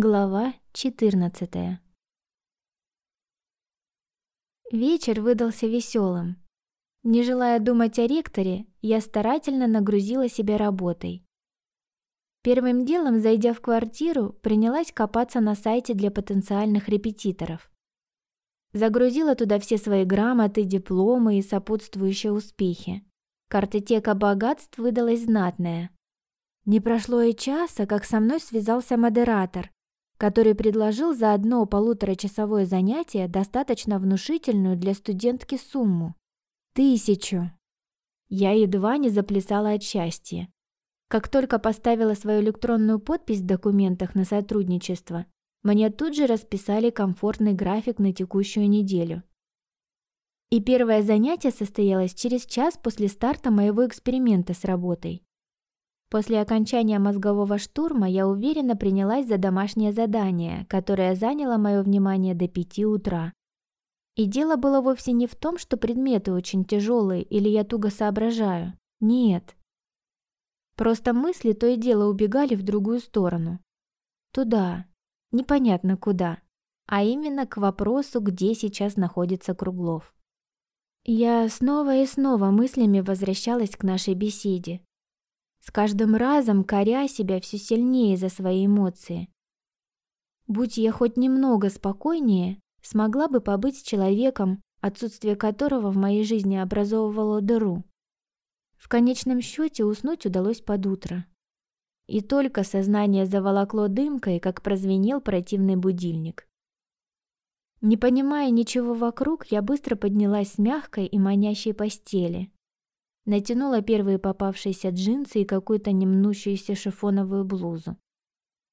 Глава 14 Вечер выдался веселым. Не желая думать о ректоре, я старательно нагрузила себя работой. Первым делом, зайдя в квартиру, принялась копаться на сайте для потенциальных репетиторов. Загрузила туда все свои грамоты, дипломы и сопутствующие успехи. Картотека богатств выдалась знатная. Не прошло и часа, как со мной связался модератор, который предложил за одно полуторачасовое занятие достаточно внушительную для студентки сумму – тысячу. Я едва не заплясала от счастья. Как только поставила свою электронную подпись в документах на сотрудничество, мне тут же расписали комфортный график на текущую неделю. И первое занятие состоялось через час после старта моего эксперимента с работой. После окончания мозгового штурма я уверенно принялась за домашнее задание, которое заняло мое внимание до пяти утра. И дело было вовсе не в том, что предметы очень тяжелые или я туго соображаю. Нет. Просто мысли то и дело убегали в другую сторону. Туда. Непонятно куда. А именно к вопросу, где сейчас находится Круглов. Я снова и снова мыслями возвращалась к нашей беседе, с каждым разом коря себя все сильнее за свои эмоции. Будь я хоть немного спокойнее, смогла бы побыть с человеком, отсутствие которого в моей жизни образовывало дыру. В конечном счете уснуть удалось под утро. И только сознание заволокло дымкой, как прозвенел противный будильник. Не понимая ничего вокруг, я быстро поднялась с мягкой и манящей постели. Натянула первые попавшиеся джинсы и какую-то немнущуюся шифоновую блузу.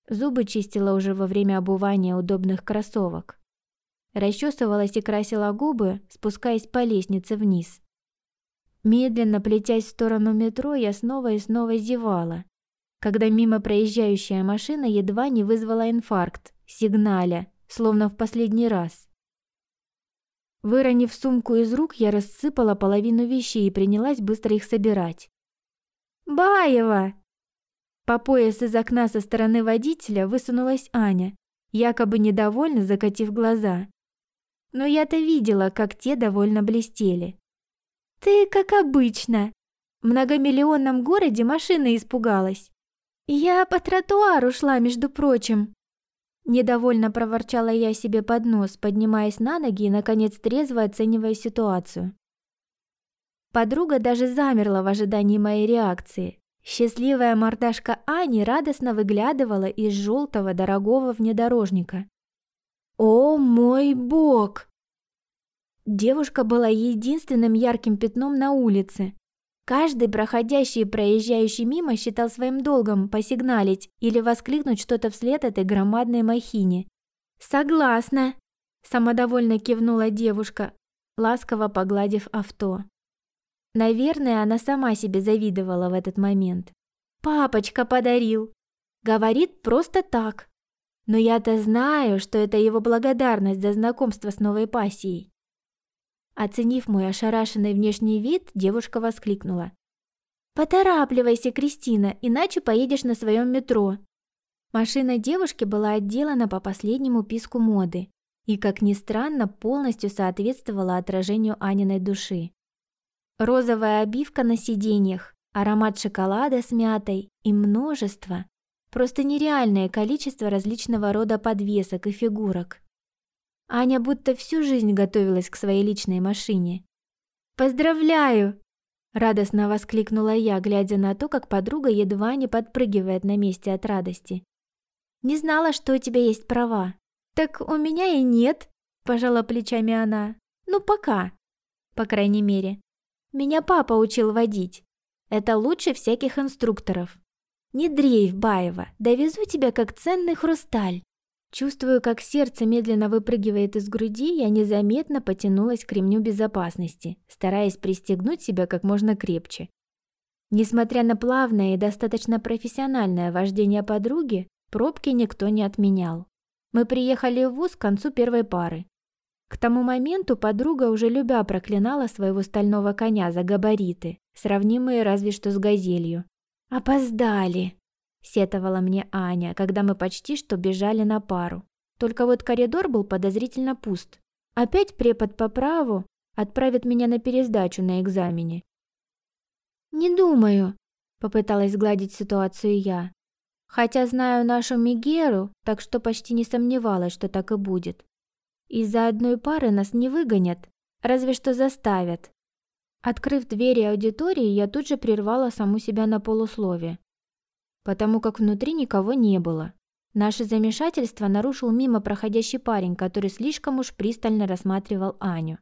Зубы чистила уже во время обувания удобных кроссовок. Расчесывалась и красила губы, спускаясь по лестнице вниз. Медленно плетясь в сторону метро, я снова и снова зевала, когда мимо проезжающая машина едва не вызвала инфаркт, сигналя, словно в последний раз. Выронив сумку из рук, я рассыпала половину вещей и принялась быстро их собирать. «Баева!» По пояс из окна со стороны водителя высунулась Аня, якобы недовольно закатив глаза. Но я-то видела, как те довольно блестели. «Ты как обычно!» В многомиллионном городе машина испугалась. «Я по тротуару шла, между прочим», Недовольно проворчала я себе под нос, поднимаясь на ноги и, наконец, трезво оценивая ситуацию. Подруга даже замерла в ожидании моей реакции. Счастливая мордашка Ани радостно выглядывала из желтого дорогого внедорожника. «О мой бог!» Девушка была единственным ярким пятном на улице, Каждый проходящий и проезжающий мимо считал своим долгом посигналить или воскликнуть что-то вслед этой громадной махине. «Согласна!» – самодовольно кивнула девушка, ласково погладив авто. Наверное, она сама себе завидовала в этот момент. «Папочка подарил!» Говорит просто так. Но я-то знаю, что это его благодарность за знакомство с новой пассией. Оценив мой ошарашенный внешний вид, девушка воскликнула. «Поторапливайся, Кристина, иначе поедешь на своем метро». Машина девушки была отделана по последнему писку моды и, как ни странно, полностью соответствовала отражению Аниной души. Розовая обивка на сиденьях, аромат шоколада с мятой и множество, просто нереальное количество различного рода подвесок и фигурок. Аня будто всю жизнь готовилась к своей личной машине. «Поздравляю!» – радостно воскликнула я, глядя на то, как подруга едва не подпрыгивает на месте от радости. «Не знала, что у тебя есть права». «Так у меня и нет», – пожала плечами она. «Ну, пока. По крайней мере. Меня папа учил водить. Это лучше всяких инструкторов. Не дрейф, Баева, довезу тебя как ценный хрусталь. Чувствую, как сердце медленно выпрыгивает из груди, я незаметно потянулась к ремню безопасности, стараясь пристегнуть себя как можно крепче. Несмотря на плавное и достаточно профессиональное вождение подруги, пробки никто не отменял. Мы приехали в вуз к концу первой пары. К тому моменту подруга уже любя проклинала своего стального коня за габариты, сравнимые разве что с газелью. «Опоздали!» Сетовала мне Аня, когда мы почти что бежали на пару. Только вот коридор был подозрительно пуст. Опять препод по праву отправит меня на пересдачу на экзамене. «Не думаю», — попыталась сгладить ситуацию я. Хотя знаю нашу Мигеру, так что почти не сомневалась, что так и будет. Из-за одной пары нас не выгонят, разве что заставят. Открыв двери аудитории, я тут же прервала саму себя на полуслове, потому как внутри никого не было. Наше замешательство нарушил мимо проходящий парень, который слишком уж пристально рассматривал Аню.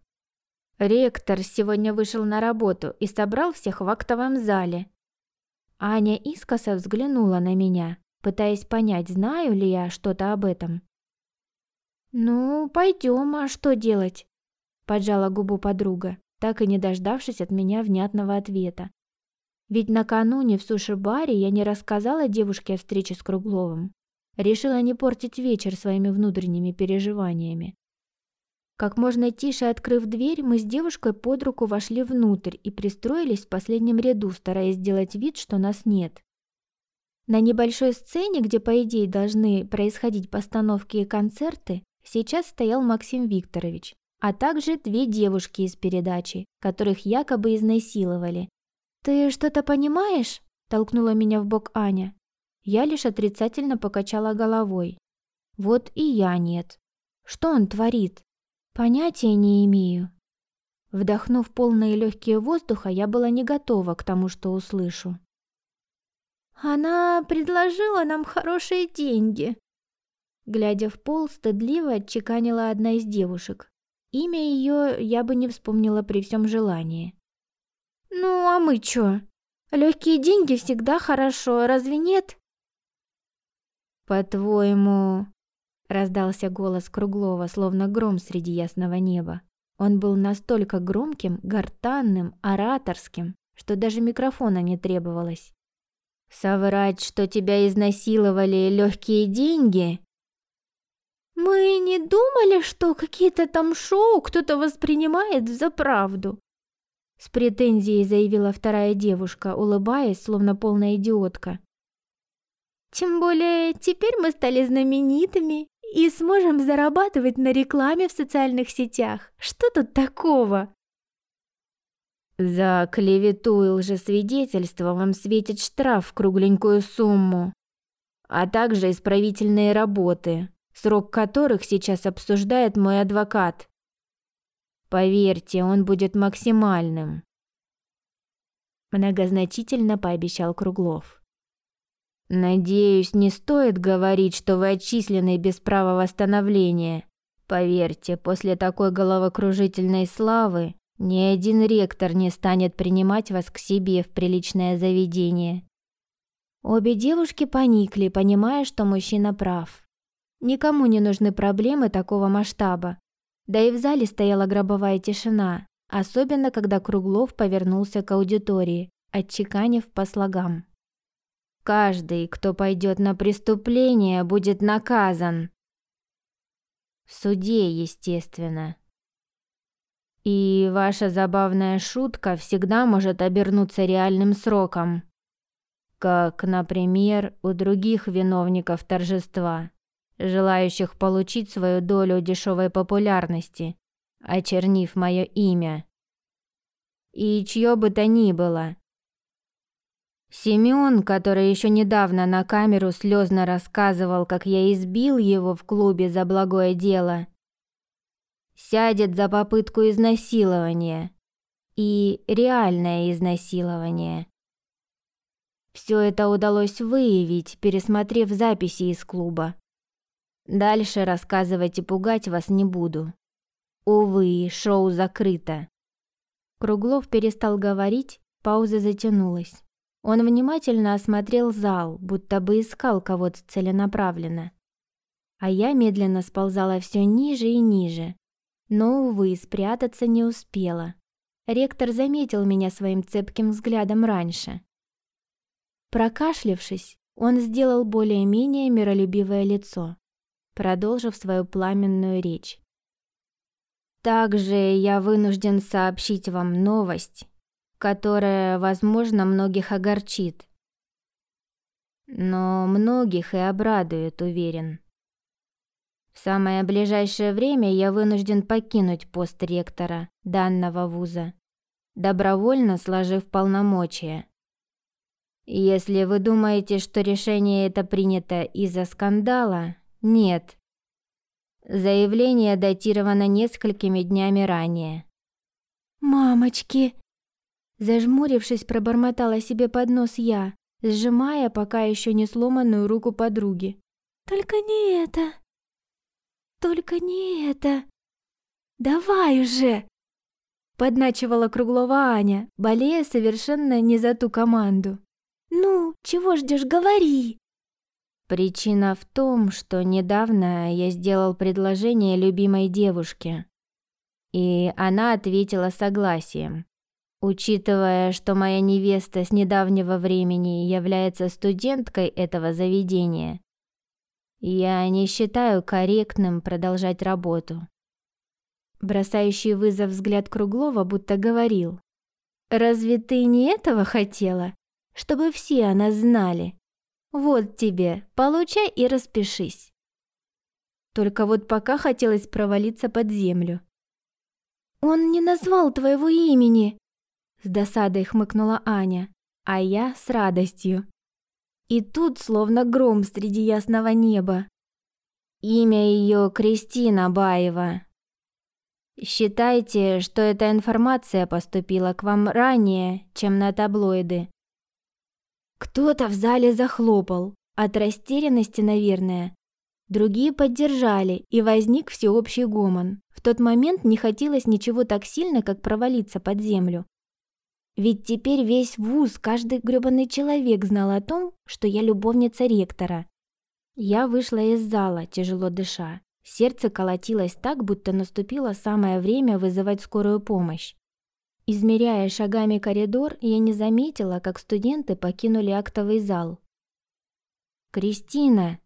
Ректор сегодня вышел на работу и собрал всех в актовом зале. Аня искоса взглянула на меня, пытаясь понять, знаю ли я что-то об этом. «Ну, пойдем, а что делать?» Поджала губу подруга, так и не дождавшись от меня внятного ответа. Ведь накануне в суши-баре я не рассказала девушке о встрече с Кругловым. Решила не портить вечер своими внутренними переживаниями. Как можно тише открыв дверь, мы с девушкой под руку вошли внутрь и пристроились в последнем ряду, стараясь сделать вид, что нас нет. На небольшой сцене, где по идее должны происходить постановки и концерты, сейчас стоял Максим Викторович, а также две девушки из передачи, которых якобы изнасиловали. «Ты что-то понимаешь?» – толкнула меня в бок Аня. Я лишь отрицательно покачала головой. Вот и я нет. Что он творит? Понятия не имею. Вдохнув полные легкие воздуха, я была не готова к тому, что услышу. Она предложила нам хорошие деньги. Глядя в пол, стыдливо отчеканила одна из девушек. Имя ее я бы не вспомнила при всем желании. «Ну, а мы чё? Легкие деньги всегда хорошо, разве нет?» «По-твоему, Раздался голос Круглова, словно гром среди ясного неба. Он был настолько громким, гортанным, ораторским, что даже микрофона не требовалось. «Соврать, что тебя изнасиловали легкие деньги?» «Мы не думали, что какие-то там шоу кто-то воспринимает за правду», с претензией заявила вторая девушка, улыбаясь, словно полная идиотка. «Тем более теперь мы стали знаменитыми и сможем зарабатывать на рекламе в социальных сетях. Что тут такого? За клевету и лжесвидетельство вам светит штраф в кругленькую сумму, а также исправительные работы, срок которых сейчас обсуждает мой адвокат. Поверьте, он будет максимальным. Многозначительно пообещал Круглов. Надеюсь, не стоит говорить, что вы отчислены без права восстановления. Поверьте, после такой головокружительной славы ни один ректор не станет принимать вас к себе в приличное заведение. Обе девушки поникли, понимая, что мужчина прав. Никому не нужны проблемы такого масштаба. Да и в зале стояла гробовая тишина, особенно когда Круглов повернулся к аудитории, отчеканив по слогам. Каждый, кто пойдет на преступление, будет наказан. В суде, естественно. И ваша забавная шутка всегда может обернуться реальным сроком. Как, например, у других виновников торжества, желающих получить свою долю дешевой популярности, очернив мое имя. И чье бы то ни было, Семён, который еще недавно на камеру слезно рассказывал, как я избил его в клубе за благое дело, сядет за попытку изнасилования и реальное изнасилование. Все это удалось выявить, пересмотрев записи из клуба. Дальше рассказывать и пугать вас не буду. Увы, шоу закрыто. Круглов перестал говорить, пауза затянулась. Он внимательно осмотрел зал, будто бы искал кого-то целенаправленно. А я медленно сползала все ниже и ниже. Но, увы, спрятаться не успела. Ректор заметил меня своим цепким взглядом раньше. Прокашлявшись, он сделал более-менее миролюбивое лицо, продолжив свою пламенную речь. «Также я вынужден сообщить вам новость, которая, возможно, многих огорчит. но многих и обрадует, уверен. В самое ближайшее время я вынужден покинуть пост ректора данного вуза, добровольно сложив полномочия. Если вы думаете, что решение это принято из-за скандала, нет. Заявление датировано несколькими днями ранее. «Мамочки!» Зажмурившись, пробормотала себе под нос я, сжимая пока еще не сломанную руку подруги. «Только не это! Только не это! Давай уже!» Подначивала Круглова Аня, болея совершенно не за ту команду. «Ну, чего ждешь, говори!» Причина в том, что недавно я сделал предложение любимой девушке, и она ответила согласием. Учитывая, что моя невеста с недавнего времени является студенткой этого заведения, я не считаю корректным продолжать работу. Бросающий вызов взгляд Круглова будто говорил, «Разве ты не этого хотела?» чтобы все о нас знали. Вот тебе, получай и распишись. Только вот пока хотелось провалиться под землю. «Он не назвал твоего имени!» С досадой хмыкнула Аня, а я с радостью. И тут словно гром среди ясного неба. Имя ее Кристина Баева. Считайте, что эта информация поступила к вам ранее, чем на таблоиды. Кто-то в зале захлопал, от растерянности, наверное. Другие поддержали, и возник всеобщий гомон. В тот момент не хотелось ничего так сильно, как провалиться под землю. Ведь теперь весь вуз, каждый грёбаный человек знал о том, что я любовница ректора. Я вышла из зала, тяжело дыша. Сердце колотилось так, будто наступило самое время вызывать скорую помощь. Измеряя шагами коридор, я не заметила, как студенты покинули актовый зал. «Кристина!»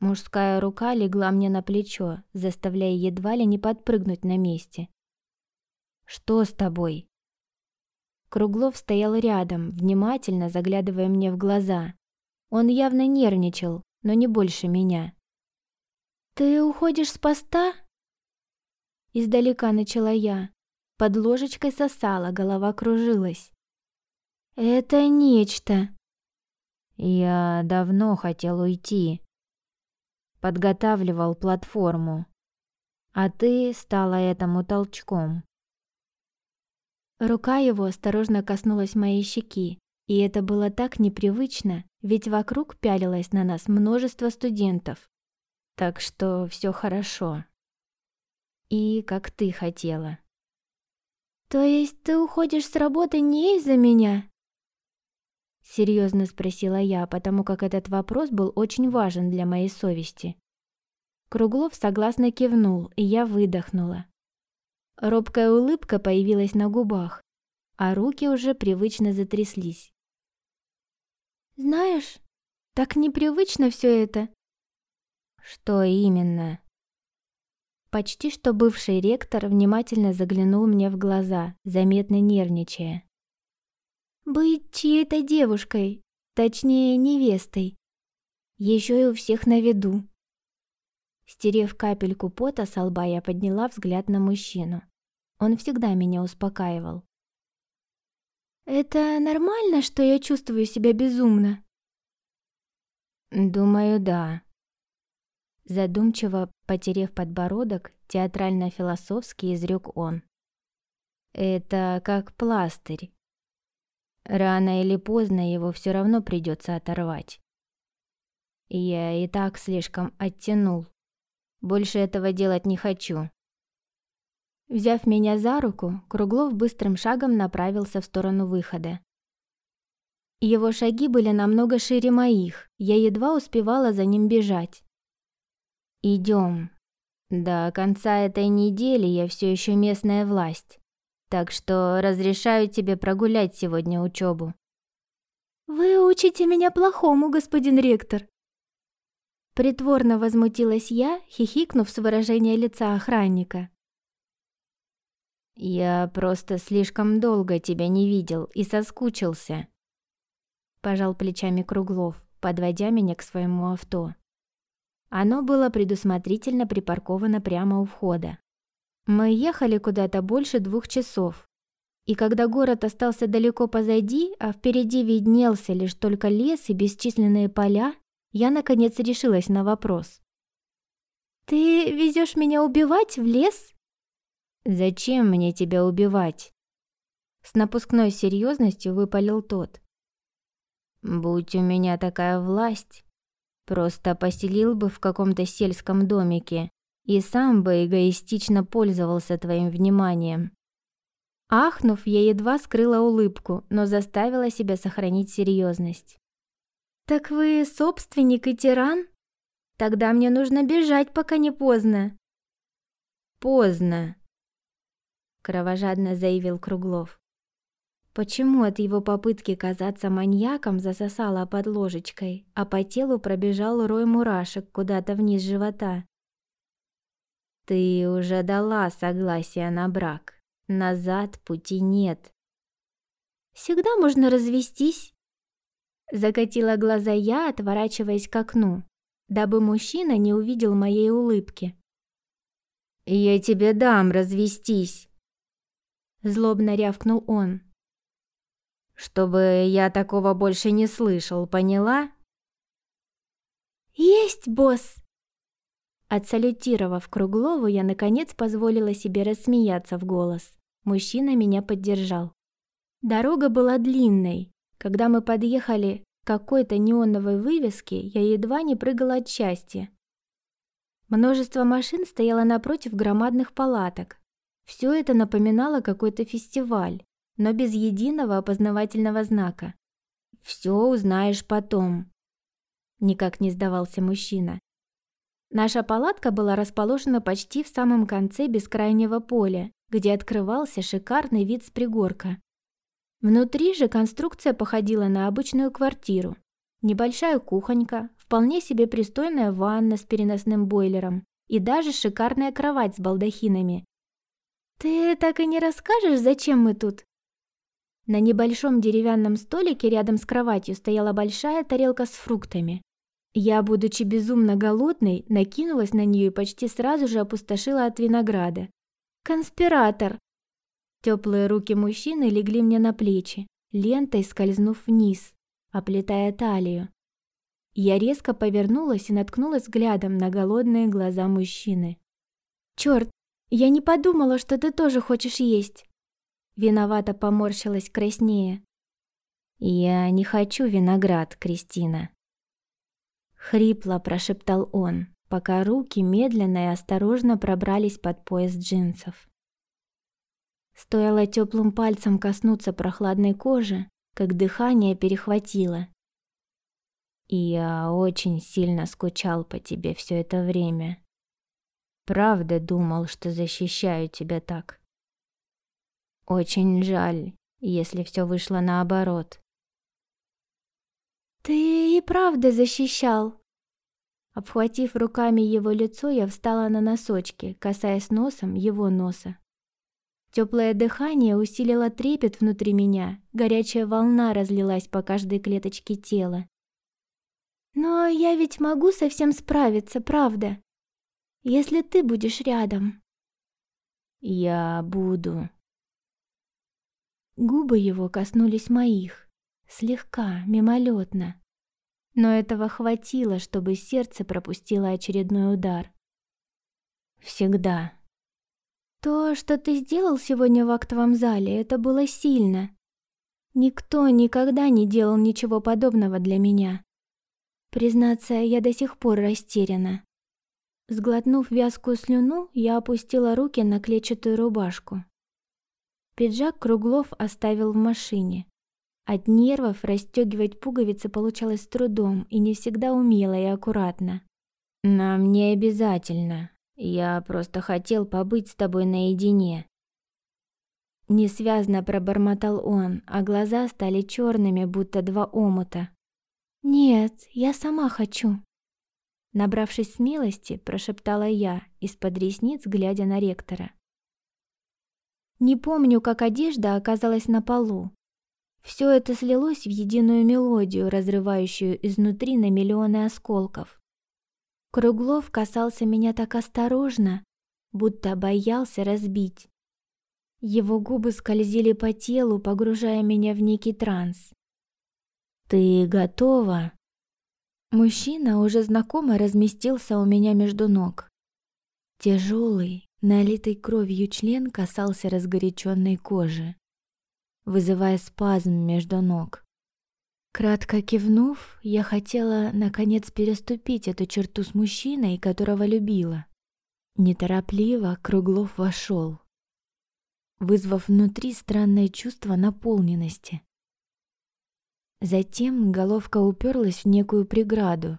Мужская рука легла мне на плечо, заставляя едва ли не подпрыгнуть на месте. «Что с тобой?» Круглов стоял рядом, внимательно заглядывая мне в глаза. Он явно нервничал, но не больше меня. «Ты уходишь с поста?» Издалека начала я, под ложечкой сосала, голова кружилась. «Это нечто!» «Я давно хотел уйти. Подготавливал платформу. А ты стала этому толчком». Рука его осторожно коснулась моей щеки, и это было так непривычно, ведь вокруг пялилось на нас множество студентов. Так что все хорошо. И как ты хотела. «То есть ты уходишь с работы не из-за меня?» Серьезно спросила я, потому как этот вопрос был очень важен для моей совести. Круглов согласно кивнул, и я выдохнула. Робкая улыбка появилась на губах, а руки уже привычно затряслись. «Знаешь, так непривычно все это». «Что именно?» Почти что бывший ректор внимательно заглянул мне в глаза, заметно нервничая. «Быть чьей-то девушкой, точнее невестой. Еще и у всех на виду». Стерев капельку пота с лба, я подняла взгляд на мужчину. Он всегда меня успокаивал. «Это нормально, что я чувствую себя безумно?» «Думаю, да», Задумчиво потерев подбородок, театрально-философски изрек он. «Это как пластырь. Рано или поздно его все равно придется оторвать. Я и так слишком оттянул. Больше этого делать не хочу». Взяв меня за руку, Круглов быстрым шагом направился в сторону выхода. Его шаги были намного шире моих, я едва успевала за ним бежать. Идем. До конца этой недели я все еще местная власть, так что разрешаю тебе прогулять сегодня учебу. Вы учите меня плохому, господин ректор. Притворно возмутилась я, хихикнув с выражения лица охранника. Я просто слишком долго тебя не видел и соскучился. пожал плечами Круглов, подводя меня к своему авто. Оно было предусмотрительно припарковано прямо у входа. Мы ехали куда-то больше двух часов. И когда город остался далеко позади, а впереди виднелся лишь только лес и бесчисленные поля, я наконец решилась на вопрос. «Ты везешь меня убивать в лес?» «Зачем мне тебя убивать?» С напускной серьезностью выпалил тот. «Будь у меня такая власть, просто поселил бы в каком-то сельском домике и сам бы эгоистично пользовался твоим вниманием». Ахнув, я едва скрыла улыбку, но заставила себя сохранить серьезность. «Так вы собственник и тиран? Тогда мне нужно бежать, пока не поздно». «Поздно», — кровожадно заявил Круглов. Почему от его попытки казаться маньяком засосало под ложечкой, а по телу пробежал рой мурашек куда-то вниз живота? «Ты уже дала согласие на брак. Назад пути нет». «Всегда можно развестись», Закатила глаза я, отворачиваясь к окну, дабы мужчина не увидел моей улыбки. «Я тебе дам развестись!» Злобно рявкнул он. «Чтобы я такого больше не слышал, поняла?» «Есть, босс!» Отсалютировав Круглову, я наконец позволила себе рассмеяться в голос. Мужчина меня поддержал. Дорога была длинной, когда мы подъехали к какой-то неоновой вывеске, я едва не прыгала от счастья. Множество машин стояло напротив громадных палаток. Все это напоминало какой-то фестиваль, но без единого опознавательного знака. «Все узнаешь потом», — никак не сдавался мужчина. Наша палатка была расположена почти в самом конце бескрайнего поля, где открывался шикарный вид с пригорка. Внутри же конструкция походила на обычную квартиру. Небольшая кухонька, вполне себе пристойная ванна с переносным бойлером и даже шикарная кровать с балдахинами. «Ты так и не расскажешь, зачем мы тут?» На небольшом деревянном столике рядом с кроватью стояла большая тарелка с фруктами. Я, будучи безумно голодной, накинулась на нее и почти сразу же опустошила от винограда. «Конспиратор!» Теплые руки мужчины легли мне на плечи, лентой скользнув вниз, оплетая талию. Я резко повернулась и наткнулась взглядом на голодные глаза мужчины. «Чёрт, я не подумала, что ты тоже хочешь есть!» Виновато поморщилась краснее. «Я не хочу виноград, Кристина!» Хрипло прошептал он, пока руки медленно и осторожно пробрались под пояс джинсов. Стоило теплым пальцем коснуться прохладной кожи, как дыхание перехватило. Я очень сильно скучал по тебе все это время. Правда думал, что защищаю тебя так. Очень жаль, если все вышло наоборот. Ты и правда защищал. Обхватив руками его лицо, я встала на носочки, касаясь носом его носа. Теплое дыхание усилило трепет внутри меня, горячая волна разлилась по каждой клеточке тела. «Но я ведь могу совсем справиться, правда? Если ты будешь рядом». «Я буду». Губы его коснулись моих, слегка, мимолетно. Но этого хватило, чтобы сердце пропустило очередной удар. «Всегда». То, что ты сделал сегодня в актовом зале, это было сильно. Никто никогда не делал ничего подобного для меня. Признаться, я до сих пор растеряна. Сглотнув вязкую слюну, я опустила руки на клетчатую рубашку. Пиджак Круглов оставил в машине. От нервов расстегивать пуговицы получалось с трудом и не всегда умело и аккуратно. «Нам не обязательно», я просто хотел побыть с тобой наедине. Несвязно пробормотал он, а глаза стали черными, будто два омута. Нет, я сама хочу. Набравшись смелости, прошептала я, из-под ресниц глядя на ректора. Не помню, как одежда оказалась на полу. Все это слилось в единую мелодию, разрывающую изнутри на миллионы осколков. Круглов касался меня так осторожно, будто боялся разбить. Его губы скользили по телу, погружая меня в некий транс. «Ты готова?» Мужчина уже знакомо разместился у меня между ног. Тяжелый, налитый кровью член касался разгоряченной кожи вызывая спазм между ног. Кратко кивнув, я хотела, наконец, переступить эту черту с мужчиной, которого любила. Неторопливо Круглов вошел, вызвав внутри странное чувство наполненности. Затем головка уперлась в некую преграду.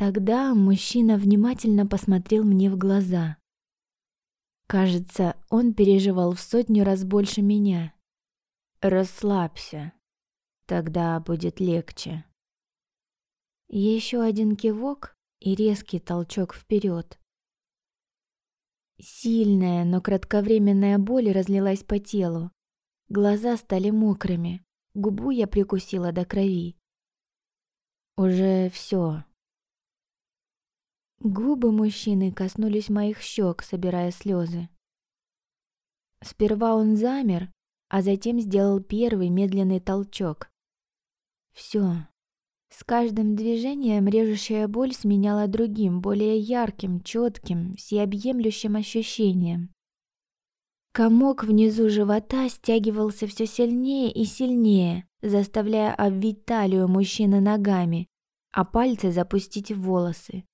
Тогда мужчина внимательно посмотрел мне в глаза. Кажется, он переживал в сотню раз больше меня. Расслабься. Тогда будет легче. Еще один кивок и резкий толчок вперед. Сильная, но кратковременная боль разлилась по телу. Глаза стали мокрыми, губу я прикусила до крови. Уже все. Губы мужчины коснулись моих щек, собирая слезы. Сперва он замер, а затем сделал первый медленный толчок. Все. С каждым движением режущая боль сменяла другим, более ярким, четким, всеобъемлющим ощущением. Комок внизу живота стягивался все сильнее и сильнее, заставляя обвить талию мужчины ногами, а пальцы запустить в волосы.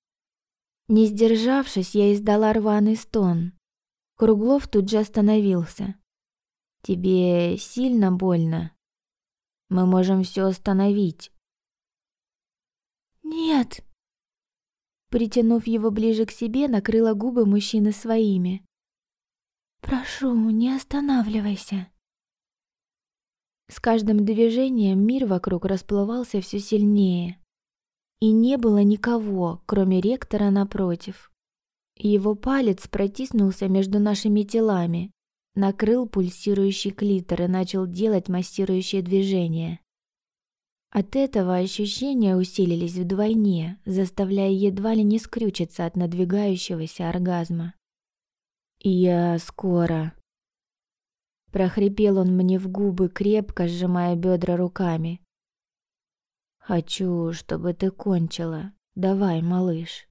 Не сдержавшись, я издала рваный стон. Круглов тут же остановился. «Тебе сильно больно? Мы можем все остановить». «Нет!» Притянув его ближе к себе, накрыла губы мужчины своими. «Прошу, не останавливайся». С каждым движением мир вокруг расплывался все сильнее. И не было никого, кроме ректора напротив. Его палец протиснулся между нашими телами, накрыл пульсирующий клитор и начал делать массирующие движения. От этого ощущения усилились вдвойне, заставляя едва ли не скрючиться от надвигающегося оргазма. «Я скоро», Прохрипел он мне в губы, крепко сжимая бедра руками. Хочу, чтобы ты кончила. Давай, малыш.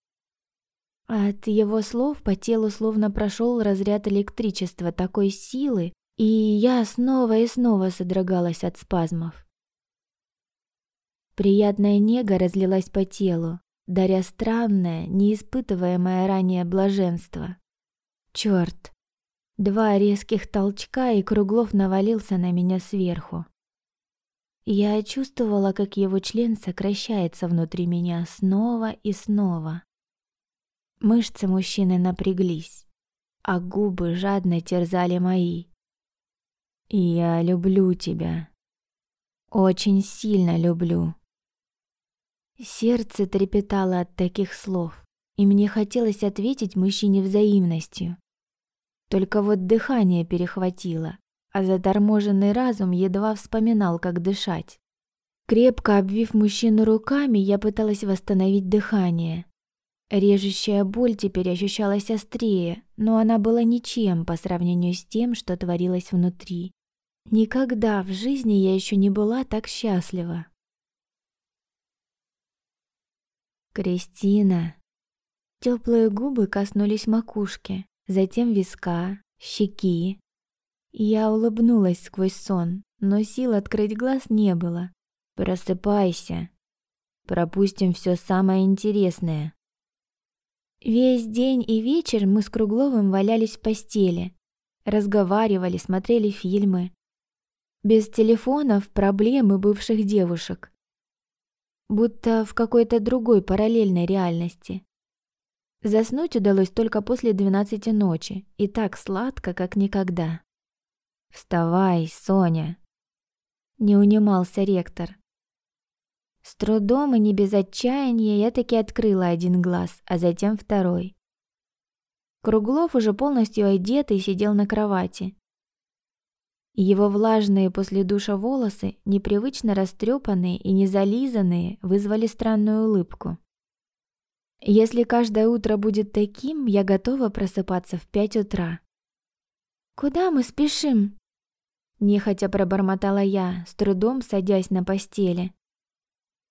От его слов по телу словно прошел разряд электричества такой силы, и я снова и снова содрогалась от спазмов. Приятная нега разлилась по телу, даря странное, неиспытываемое ранее блаженство. Черт! Два резких толчка, и Круглов навалился на меня сверху. Я чувствовала, как его член сокращается внутри меня снова и снова. Мышцы мужчины напряглись, а губы жадно терзали мои. «Я люблю тебя. Очень сильно люблю». Сердце трепетало от таких слов, и мне хотелось ответить мужчине взаимностью. Только вот дыхание перехватило, а заторможенный разум едва вспоминал, как дышать. Крепко обвив мужчину руками, я пыталась восстановить дыхание. Режущая боль теперь ощущалась острее, но она была ничем по сравнению с тем, что творилось внутри. Никогда в жизни я еще не была так счастлива. Кристина. Теплые губы коснулись макушки, затем виска, щеки, я улыбнулась сквозь сон, но сил открыть глаз не было. Просыпайся. Пропустим все самое интересное. Весь день и вечер мы с Кругловым валялись в постели, разговаривали, смотрели фильмы. Без телефонов проблемы бывших девушек. Будто в какой-то другой параллельной реальности. Заснуть удалось только после двенадцати ночи, и так сладко, как никогда. «Вставай, Соня!» Не унимался ректор. С трудом и не без отчаяния я таки открыла один глаз, а затем второй. Круглов уже полностью одетый сидел на кровати. Его влажные после душа волосы, непривычно растрепанные и незализанные, вызвали странную улыбку. Если каждое утро будет таким, я готова просыпаться в пять утра. «Куда мы спешим?» Нехотя пробормотала я, с трудом садясь на постели.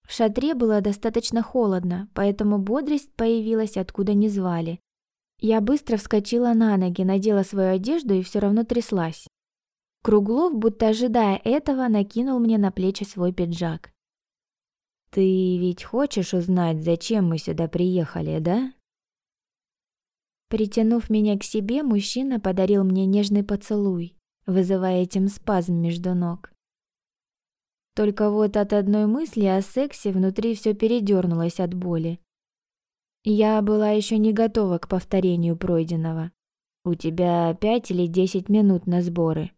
В шатре было достаточно холодно, поэтому бодрость появилась откуда не звали. Я быстро вскочила на ноги, надела свою одежду и все равно тряслась. Круглов, будто ожидая этого, накинул мне на плечи свой пиджак. «Ты ведь хочешь узнать, зачем мы сюда приехали, да?» Притянув меня к себе, мужчина подарил мне нежный поцелуй, вызывая этим спазм между ног. Только вот от одной мысли о сексе внутри все передернулось от боли. Я была еще не готова к повторению пройденного. У тебя пять или десять минут на сборы.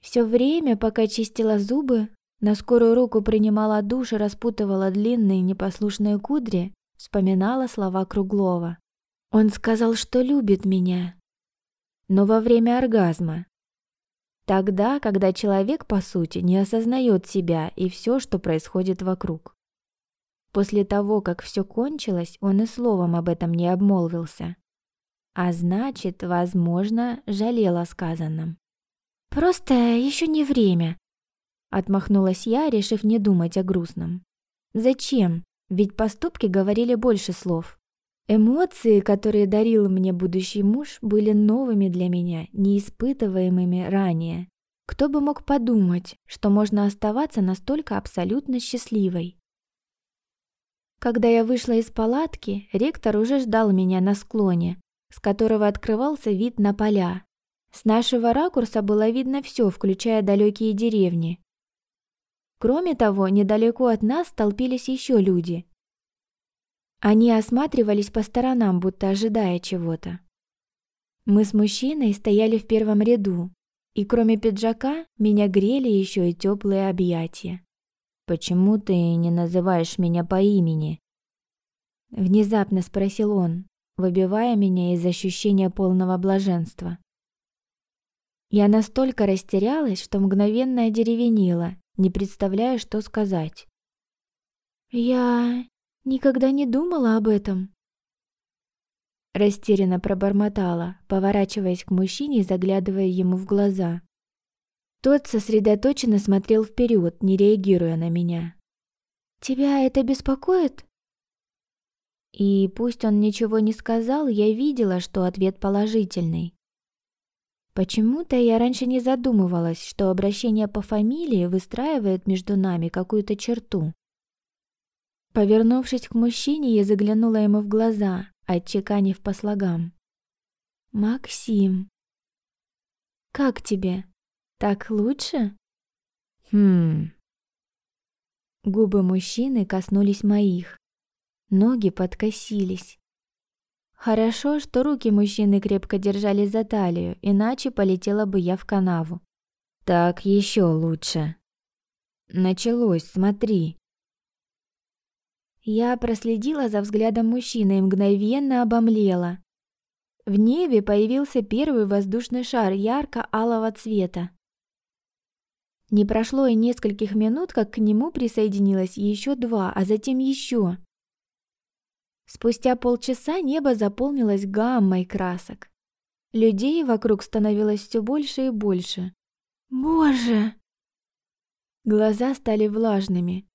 Все время, пока чистила зубы, на скорую руку принимала душ и распутывала длинные непослушные кудри, вспоминала слова Круглова. Он сказал, что любит меня. Но во время оргазма. Тогда, когда человек, по сути, не осознает себя и все, что происходит вокруг. После того, как все кончилось, он и словом об этом не обмолвился. А значит, возможно, жалел о сказанном. «Просто еще не время», — отмахнулась я, решив не думать о грустном. «Зачем? Ведь поступки говорили больше слов. Эмоции, которые дарил мне будущий муж, были новыми для меня, неиспытываемыми ранее. Кто бы мог подумать, что можно оставаться настолько абсолютно счастливой? Когда я вышла из палатки, ректор уже ждал меня на склоне, с которого открывался вид на поля, с нашего ракурса было видно все, включая далекие деревни. Кроме того, недалеко от нас столпились еще люди. Они осматривались по сторонам, будто ожидая чего-то. Мы с мужчиной стояли в первом ряду, и кроме пиджака меня грели еще и теплые объятия. «Почему ты не называешь меня по имени?» Внезапно спросил он, выбивая меня из ощущения полного блаженства. Я настолько растерялась, что мгновенно одеревенела, не представляя, что сказать. «Я никогда не думала об этом», Растерянно пробормотала, поворачиваясь к мужчине и заглядывая ему в глаза. Тот сосредоточенно смотрел вперед, не реагируя на меня. «Тебя это беспокоит?» И пусть он ничего не сказал, я видела, что ответ положительный. Почему-то я раньше не задумывалась, что обращение по фамилии выстраивает между нами какую-то черту. Повернувшись к мужчине, я заглянула ему в глаза, отчеканив по слогам. «Максим, как тебе? Так лучше?» «Хм...» Губы мужчины коснулись моих. Ноги подкосились. Хорошо, что руки мужчины крепко держали за талию, иначе полетела бы я в канаву. Так еще лучше. Началось, смотри. Я проследила за взглядом мужчины и мгновенно обомлела. В небе появился первый воздушный шар ярко-алого цвета. Не прошло и нескольких минут, как к нему присоединилось еще два, а затем еще. Спустя полчаса небо заполнилось гаммой красок. Людей вокруг становилось все больше и больше. «Боже!» Глаза стали влажными.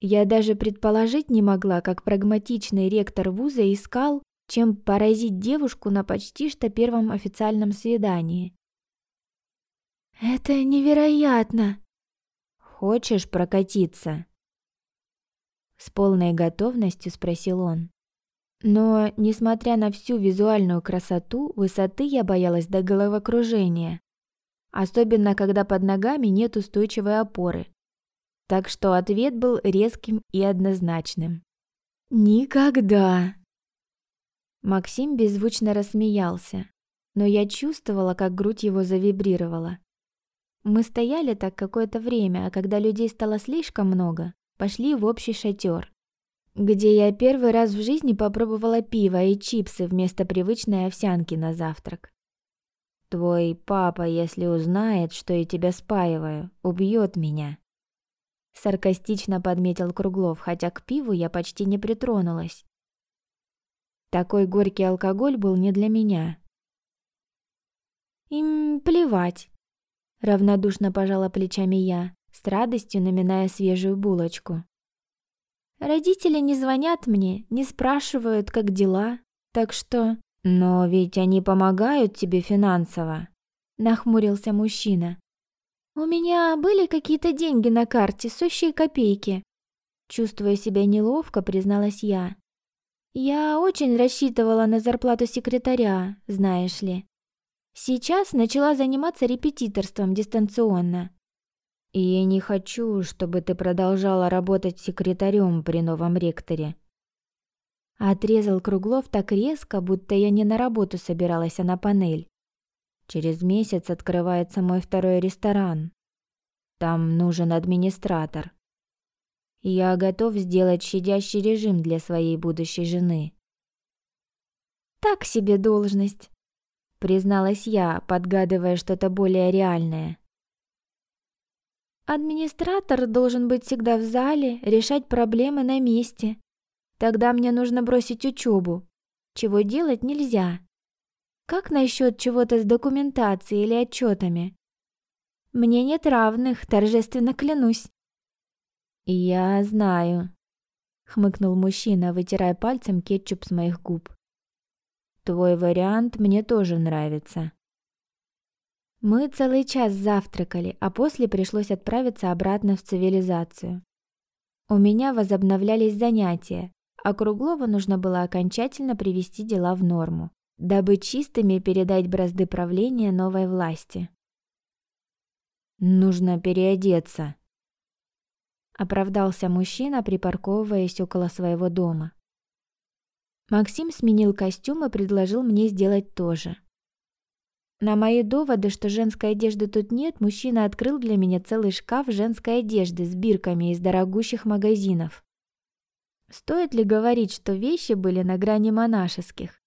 Я даже предположить не могла, как прагматичный ректор вуза искал, чем поразить девушку на почти что первом официальном свидании. «Это невероятно!» «Хочешь прокатиться?» С полной готовностью спросил он. Но, несмотря на всю визуальную красоту, высоты я боялась до головокружения. Особенно, когда под ногами нет устойчивой опоры. Так что ответ был резким и однозначным. «Никогда!» Максим беззвучно рассмеялся, но я чувствовала, как грудь его завибрировала. Мы стояли так какое-то время, а когда людей стало слишком много, пошли в общий шатер, где я первый раз в жизни попробовала пиво и чипсы вместо привычной овсянки на завтрак. Твой папа, если узнает, что я тебя спаиваю, убьет меня. Саркастично подметил Круглов, хотя к пиву я почти не притронулась. Такой горький алкоголь был не для меня. Им плевать. Равнодушно пожала плечами я, с радостью наминая свежую булочку. Родители не звонят мне, не спрашивают, как дела, так что... Но ведь они помогают тебе финансово, нахмурился мужчина. У меня были какие-то деньги на карте, сущие копейки. Чувствуя себя неловко, призналась я. Я очень рассчитывала на зарплату секретаря, знаешь ли. Сейчас начала заниматься репетиторством дистанционно. И я не хочу, чтобы ты продолжала работать секретарем при новом ректоре. Отрезал Круглов так резко, будто я не на работу собиралась, а на панель. Через месяц открывается мой второй ресторан. Там нужен администратор. Я готов сделать щадящий режим для своей будущей жены. Так себе должность, призналась я, подгадывая что-то более реальное. Администратор должен быть всегда в зале, решать проблемы на месте. Тогда мне нужно бросить учебу, чего делать нельзя. Как насчет чего-то с документацией или отчетами? Мне нет равных, торжественно клянусь. Я знаю, хмыкнул мужчина, вытирая пальцем кетчуп с моих губ. Твой вариант мне тоже нравится. Мы целый час завтракали, а после пришлось отправиться обратно в цивилизацию. У меня возобновлялись занятия, а Круглову нужно было окончательно привести дела в норму, дабы чистыми передать бразды правления новой власти. «Нужно переодеться», — оправдался мужчина, припарковываясь около своего дома. Максим сменил костюм и предложил мне сделать то же. На мои доводы, что женской одежды тут нет, мужчина открыл для меня целый шкаф женской одежды с бирками из дорогущих магазинов. Стоит ли говорить, что вещи были на грани монашеских?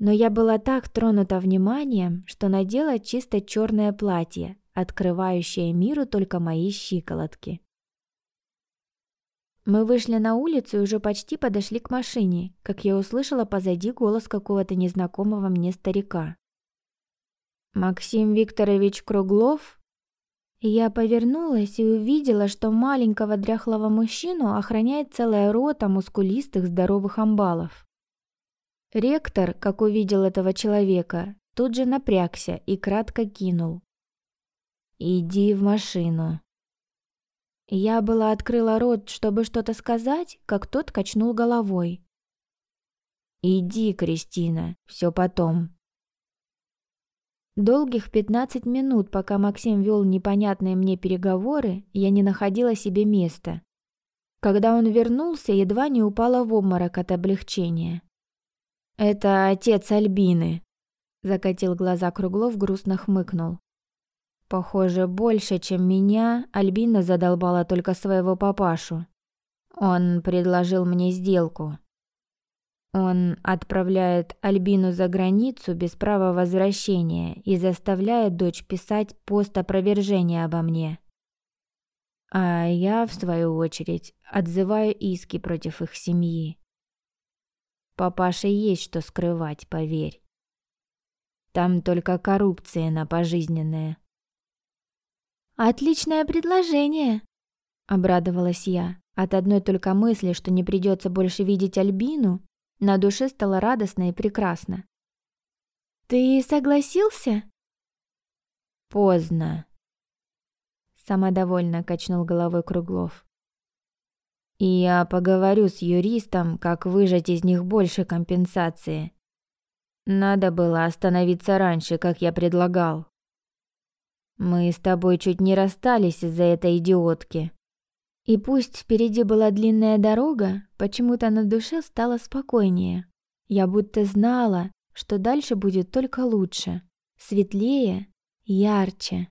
Но я была так тронута вниманием, что надела чисто черное платье, открывающее миру только мои щиколотки. Мы вышли на улицу и уже почти подошли к машине, как я услышала позади голос какого-то незнакомого мне старика. Максим Викторович Круглов? Я повернулась и увидела, что маленького дряхлого мужчину охраняет целая рота мускулистых здоровых амбалов. Ректор, как увидел этого человека, тут же напрягся и кратко кинул. «Иди в машину». Я была открыла рот, чтобы что-то сказать, как тот качнул головой. «Иди, Кристина, все потом». Долгих 15 минут, пока Максим вел непонятные мне переговоры, я не находила себе места. Когда он вернулся, едва не упала в обморок от облегчения. «Это отец Альбины», — закатил глаза Круглов, грустно хмыкнул. «Похоже, больше, чем меня, Альбина задолбала только своего папашу. Он предложил мне сделку. Он отправляет Альбину за границу без права возвращения и заставляет дочь писать пост опровержения обо мне. А я, в свою очередь, отзываю иски против их семьи. Папаше есть что скрывать, поверь. Там только коррупция на пожизненное. «Отличное предложение!» — обрадовалась я. От одной только мысли, что не придется больше видеть Альбину, на душе стало радостно и прекрасно. «Ты согласился?» «Поздно», — самодовольно качнул головой Круглов. «И я поговорю с юристом, как выжать из них больше компенсации. Надо было остановиться раньше, как я предлагал. Мы с тобой чуть не расстались из-за этой идиотки. И пусть впереди была длинная дорога, почему-то на душе стало спокойнее. Я будто знала, что дальше будет только лучше, светлее, ярче.